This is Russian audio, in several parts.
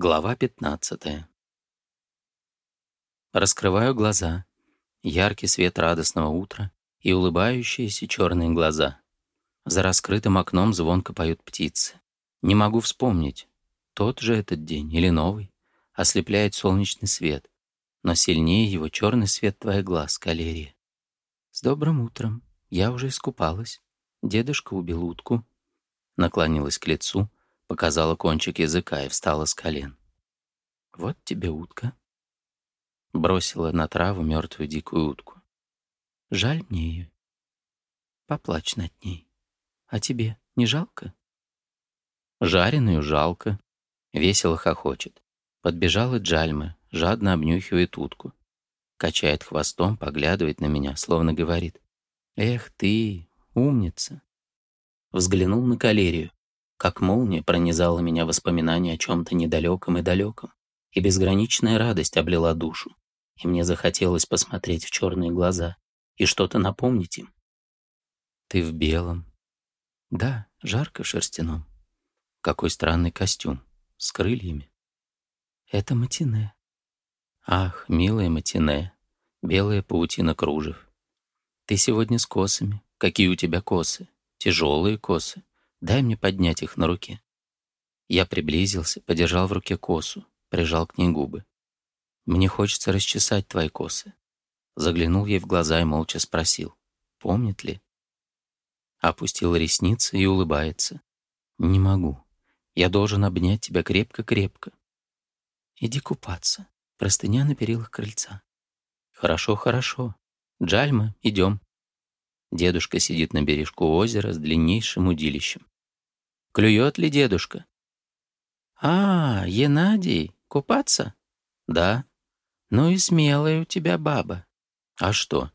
Глава 15. Раскрываю глаза. Яркий свет радостного утра и улыбающиеся черные глаза. За раскрытым окном звонко поют птицы. Не могу вспомнить, тот же этот день или новый. Ослепляет солнечный свет, но сильнее его черный свет твоих глаз, калерия. С добрым утром. Я уже искупалась. Дедушка убил утку. Наклонилась к лицу — показала кончик языка и встала с колен. «Вот тебе утка». Бросила на траву мертвую дикую утку. «Жаль мне ее. Поплачь над ней. А тебе не жалко?» Жареную жалко. Весело хохочет. Подбежала Джальма, жадно обнюхивает утку. Качает хвостом, поглядывает на меня, словно говорит. «Эх ты, умница!» Взглянул на калерию. Как молния пронизала меня воспоминание о чем-то недалеком и далеком, и безграничная радость облила душу, и мне захотелось посмотреть в черные глаза и что-то напомнить им. Ты в белом. Да, жарко в шерстяном. Какой странный костюм. С крыльями. Это матине. Ах, милая матине. Белая паутина кружев. Ты сегодня с косами. Какие у тебя косы? Тяжелые косы. Дай мне поднять их на руке». Я приблизился, подержал в руке косу, прижал к ней губы. «Мне хочется расчесать твои косы». Заглянул ей в глаза и молча спросил, помнит ли. Опустил ресницы и улыбается. «Не могу. Я должен обнять тебя крепко-крепко». «Иди купаться. Простыня на перилах крыльца». «Хорошо, хорошо. Джальма, идем». Дедушка сидит на бережку озера с длиннейшим удилищем. «Клюет ли дедушка?» «А, Енадий, купаться?» «Да». «Ну и смелая у тебя баба». «А что?»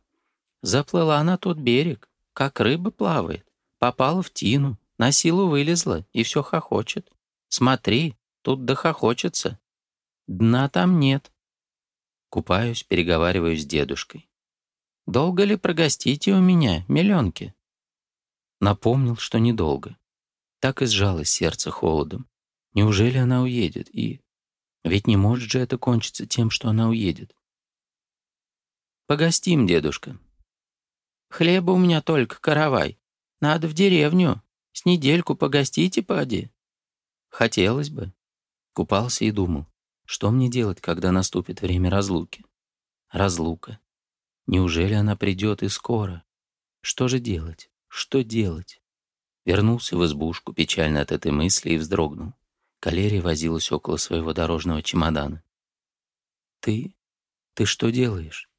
«Заплыла на тот берег, как рыба плавает. Попала в тину, на силу вылезла и все хохочет. Смотри, тут дохохочется. Дна там нет». Купаюсь, переговариваю с дедушкой. Долго ли прогостите у меня, миллионки?» Напомнил, что недолго. Так и сжалось сердце холодом. Неужели она уедет? И... Ведь не может же это кончиться тем, что она уедет. «Погостим, дедушка. Хлеба у меня только, каравай. Надо в деревню. С недельку погостите, поди». Хотелось бы. Купался и думал, что мне делать, когда наступит время разлуки. Разлука. Неужели она придет и скоро? Что же делать? Что делать? Вернулся в избушку, печально от этой мысли, и вздрогнул. Калерия возилась около своего дорожного чемодана. «Ты? Ты что делаешь?»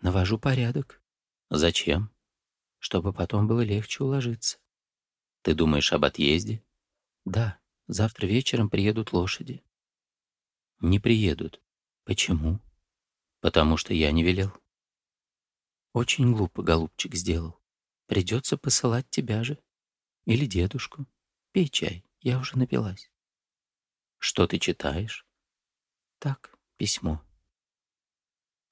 «Навожу порядок». «Зачем?» «Чтобы потом было легче уложиться». «Ты думаешь об отъезде?» «Да. Завтра вечером приедут лошади». «Не приедут. Почему?» «Потому что я не велел». Очень глупо голубчик сделал. Придется посылать тебя же. Или дедушку. Пей чай, я уже напилась. Что ты читаешь? Так, письмо.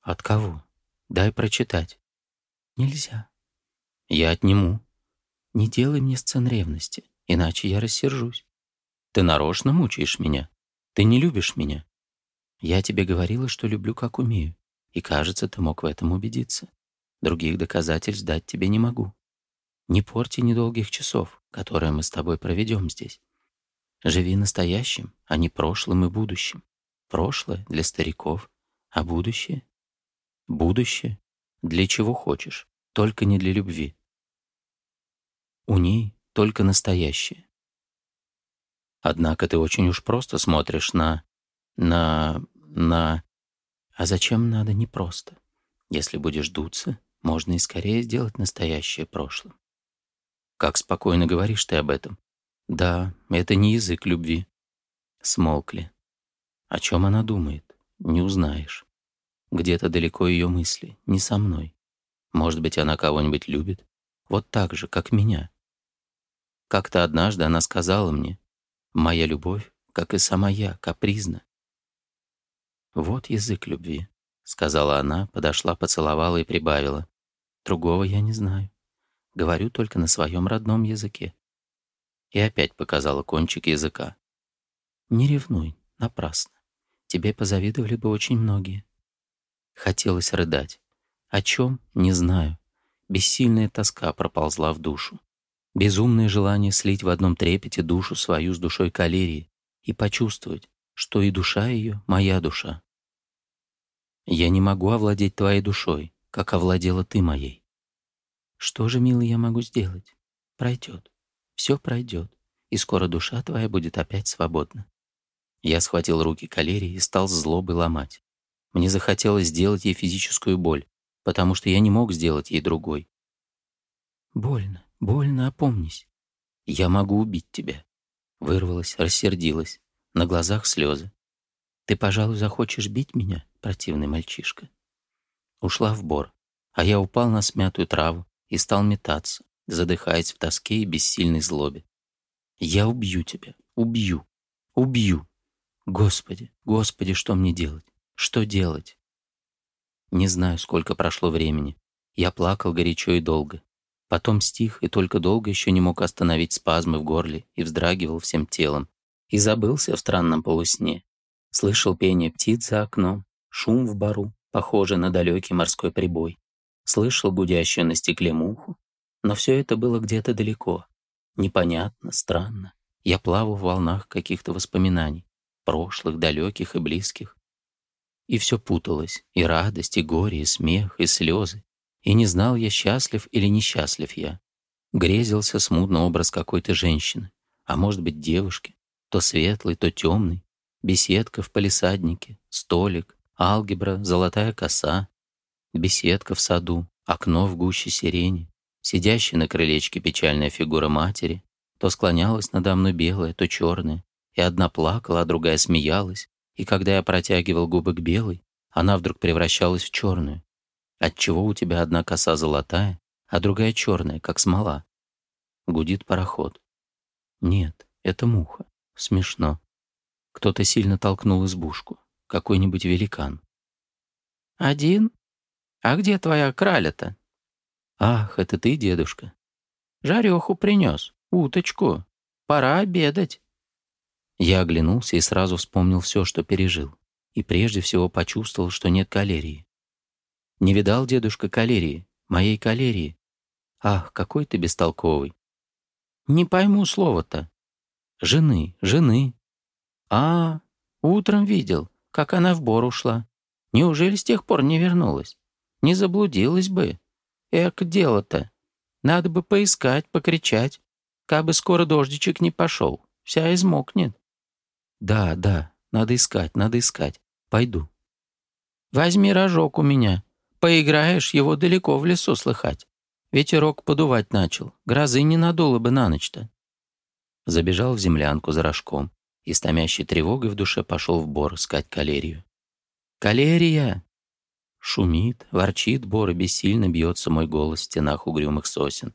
От кого? Дай прочитать. Нельзя. Я отниму. Не делай мне сцен ревности, иначе я рассержусь. Ты нарочно мучаешь меня. Ты не любишь меня. Я тебе говорила, что люблю, как умею, и, кажется, ты мог в этом убедиться. Других доказательств дать тебе не могу. Не порти недолгих часов, которые мы с тобой проведем здесь. Живи настоящим, а не прошлым и будущим. Прошлое для стариков, а будущее? Будущее для чего хочешь, только не для любви. У ней только настоящее. Однако ты очень уж просто смотришь на... на... на... А зачем надо непросто? Если будешь дуться, можно и скорее сделать настоящее прошлым. Как спокойно говоришь ты об этом. Да, это не язык любви. Смолкли. О чем она думает, не узнаешь. Где-то далеко ее мысли, не со мной. Может быть, она кого-нибудь любит? Вот так же, как меня. Как-то однажды она сказала мне, «Моя любовь, как и сама я, капризна». «Вот язык любви», — сказала она, подошла, поцеловала и прибавила. Другого я не знаю. Говорю только на своем родном языке. И опять показала кончик языка. Не ревнуй, напрасно. Тебе позавидовали бы очень многие. Хотелось рыдать. О чем? Не знаю. Бессильная тоска проползла в душу. Безумное желание слить в одном трепете душу свою с душой калерии и почувствовать, что и душа ее — моя душа. Я не могу овладеть твоей душой, как овладела ты моей. Что же, милый, я могу сделать? Пройдет. Все пройдет, и скоро душа твоя будет опять свободна. Я схватил руки Калерии и стал с злобой ломать. Мне захотелось сделать ей физическую боль, потому что я не мог сделать ей другой. «Больно, больно, опомнись. Я могу убить тебя». Вырвалась, рассердилась, на глазах слезы. «Ты, пожалуй, захочешь бить меня, противный мальчишка?» ушла в бор, а я упал на смятую траву и стал метаться, задыхаясь в тоске и бессильной злобе. «Я убью тебя! Убью! Убью! Господи, Господи, что мне делать? Что делать?» Не знаю, сколько прошло времени. Я плакал горячо и долго. Потом стих и только долго еще не мог остановить спазмы в горле и вздрагивал всем телом. И забылся в странном полусне. Слышал пение птиц за окном, шум в бару, Похоже на далекий морской прибой. Слышал гудящую на стекле муху, но все это было где-то далеко. Непонятно, странно. Я плавал в волнах каких-то воспоминаний, прошлых, далеких и близких. И все путалось, и радость, и горе, и смех, и слезы. И не знал я, счастлив или несчастлив я. Грезился смутно образ какой-то женщины, а может быть девушки, то светлый, то темный, беседка в палисаднике, столик, алгебра, золотая коса, беседка в саду, окно в гуще сирени, сидящая на крылечке печальная фигура матери, то склонялась надо мной белая, то черная, и одна плакала, а другая смеялась, и когда я протягивал губы к белой, она вдруг превращалась в черную. Отчего у тебя одна коса золотая, а другая черная, как смола? Гудит пароход. Нет, это муха. Смешно. Кто-то сильно толкнул избушку какой-нибудь великан. «Один? А где твоя краля-то?» «Ах, это ты, дедушка!» «Жареху принес, уточку. Пора обедать». Я оглянулся и сразу вспомнил все, что пережил, и прежде всего почувствовал, что нет калерии. Не видал дедушка калерии, моей калерии. Ах, какой ты бестолковый. Не пойму слова-то. Жены, жены. А, утром видел как она в бор ушла. Неужели с тех пор не вернулась? Не заблудилась бы. Эк, дело-то. Надо бы поискать, покричать. Кабы скоро дождичек не пошел. Вся измокнет. Да, да, надо искать, надо искать. Пойду. Возьми рожок у меня. Поиграешь, его далеко в лесу слыхать. Ветерок подувать начал. Грозы не надуло бы на ночь-то. Забежал в землянку за рожком и с томящей тревогой в душе пошел в бор искать калерию. «Калерия!» Шумит, ворчит бор и бессильно бьется мой голос в стенах угрюмых сосен.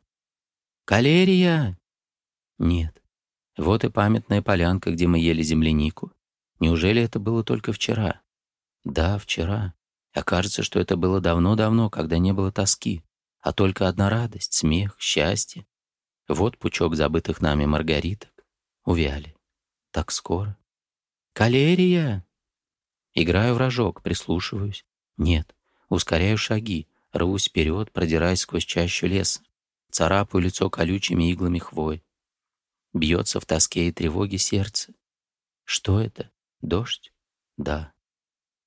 «Калерия!» Нет. Вот и памятная полянка, где мы ели землянику. Неужели это было только вчера? Да, вчера. А кажется, что это было давно-давно, когда не было тоски, а только одна радость, смех, счастье. Вот пучок забытых нами маргариток. Увяли. Так скоро. Калерия! Играю в рожок, прислушиваюсь. Нет. Ускоряю шаги, рвусь вперед, продираясь сквозь чащу леса. Царапаю лицо колючими иглами хвой. Бьется в тоске и тревоге сердце. Что это? Дождь? Да.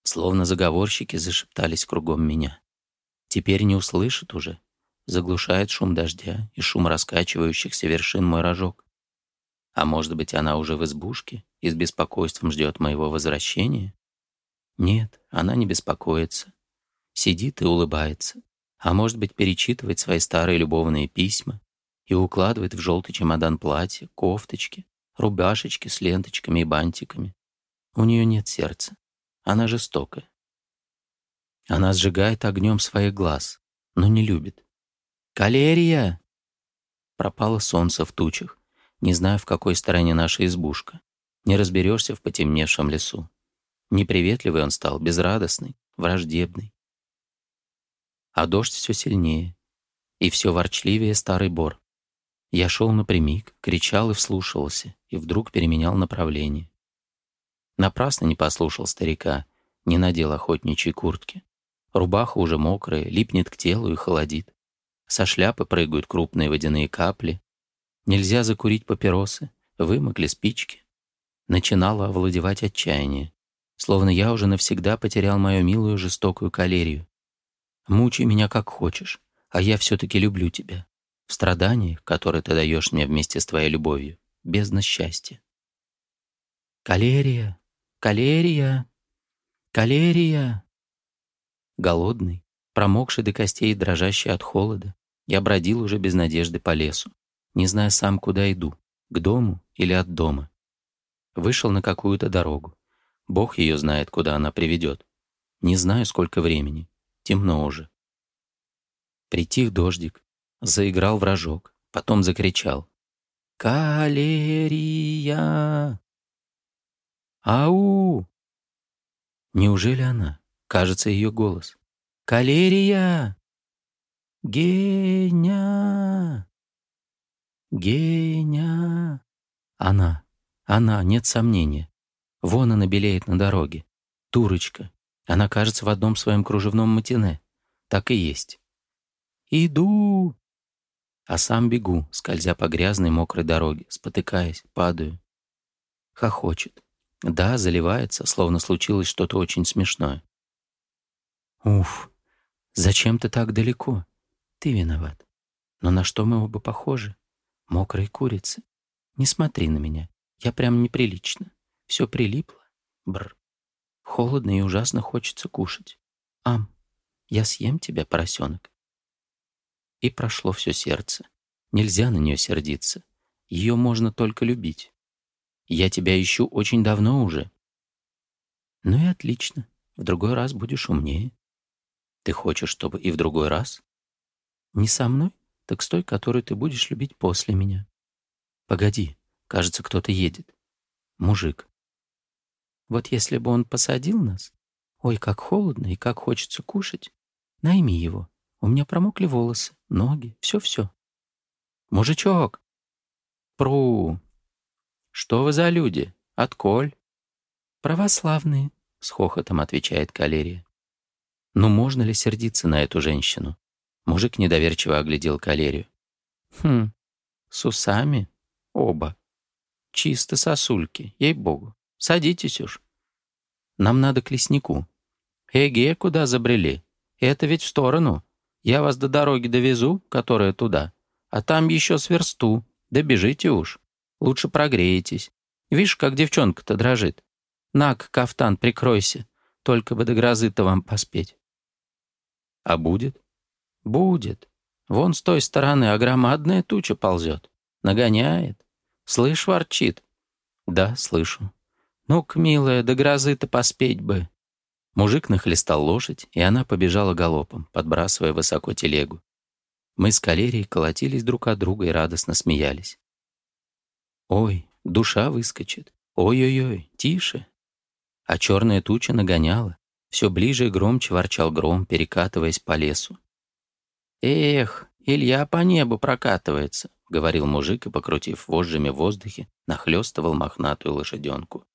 Словно заговорщики зашептались кругом меня. Теперь не услышат уже. Заглушает шум дождя и шум раскачивающихся вершин мой рожок. А может быть, она уже в избушке и с беспокойством ждет моего возвращения? Нет, она не беспокоится. Сидит и улыбается. А может быть, перечитывает свои старые любовные письма и укладывает в желтый чемодан платье, кофточки, рубашечки с ленточками и бантиками. У нее нет сердца. Она жестокая. Она сжигает огнем своих глаз, но не любит. «Калерия!» Пропало солнце в тучах не зная, в какой стороне наша избушка. Не разберешься в потемневшем лесу. Неприветливый он стал, безрадостный, враждебный. А дождь все сильнее, и все ворчливее старый бор. Я шел напрямик, кричал и вслушивался, и вдруг переменял направление. Напрасно не послушал старика, не надел охотничьей куртки. Рубаха уже мокрая, липнет к телу и холодит. Со шляпы прыгают крупные водяные капли, Нельзя закурить папиросы, вымокли спички. Начинало овладевать отчаяние, словно я уже навсегда потерял мою милую жестокую калерию. Мучай меня как хочешь, а я все-таки люблю тебя. В страданиях, которые ты даешь мне вместе с твоей любовью, бездна счастья. Калерия, калерия, калерия. Голодный, промокший до костей и дрожащий от холода, я бродил уже без надежды по лесу не зная сам, куда иду, к дому или от дома. Вышел на какую-то дорогу. Бог ее знает, куда она приведет. Не знаю, сколько времени. Темно уже. Притих дождик. Заиграл вражок. Потом закричал. «Калерия! Ау!» Неужели она? Кажется, ее голос. «Калерия! Геня!» Геня. Она. Она, нет сомнения. Вон она белеет на дороге. Турочка. Она, кажется, в одном своем кружевном матине. Так и есть. «Иду!» А сам бегу, скользя по грязной мокрой дороге, спотыкаясь, падаю. Хохочет. Да, заливается, словно случилось что-то очень смешное. «Уф! Зачем ты так далеко? Ты виноват. Но на что мы оба похожи? Мокрые курицы. Не смотри на меня. Я прям неприлично. Все прилипло. Бр. Холодно и ужасно хочется кушать. Ам, я съем тебя, поросенок. И прошло все сердце. Нельзя на нее сердиться. Ее можно только любить. Я тебя ищу очень давно уже. Ну и отлично. В другой раз будешь умнее. Ты хочешь, чтобы и в другой раз? Не со мной? так с той, которую ты будешь любить после меня. Погоди, кажется, кто-то едет. Мужик. Вот если бы он посадил нас, ой, как холодно и как хочется кушать, найми его. У меня промокли волосы, ноги, все-все. Мужичок! Пру! Что вы за люди? Отколь? Православные, с хохотом отвечает калерия. Но можно ли сердиться на эту женщину? Мужик недоверчиво оглядел калерию. «Хм, с усами? Оба. Чисто сосульки, ей-богу. Садитесь уж. Нам надо к леснику. Эге, куда забрели? Это ведь в сторону. Я вас до дороги довезу, которая туда. А там еще сверсту. Добежите да уж. Лучше прогреетесь. Видишь, как девчонка-то дрожит. Нак, кафтан, прикройся. Только бы до грозы-то вам поспеть. А будет? Будет. Вон с той стороны, а громадная туча ползет. Нагоняет. Слышь, ворчит. Да, слышу. Ну-ка, милая, до грозы-то поспеть бы. Мужик нахлестал лошадь, и она побежала галопом, подбрасывая высоко телегу. Мы с калерией колотились друг от друга и радостно смеялись. «Ой, душа выскочит! Ой-ой-ой, тише!» А черная туча нагоняла. Все ближе и громче ворчал гром, перекатываясь по лесу. «Эх, Илья по небу прокатывается», — говорил мужик и, покрутив вожжами в воздухе, нахлёстывал мохнатую лошаденку.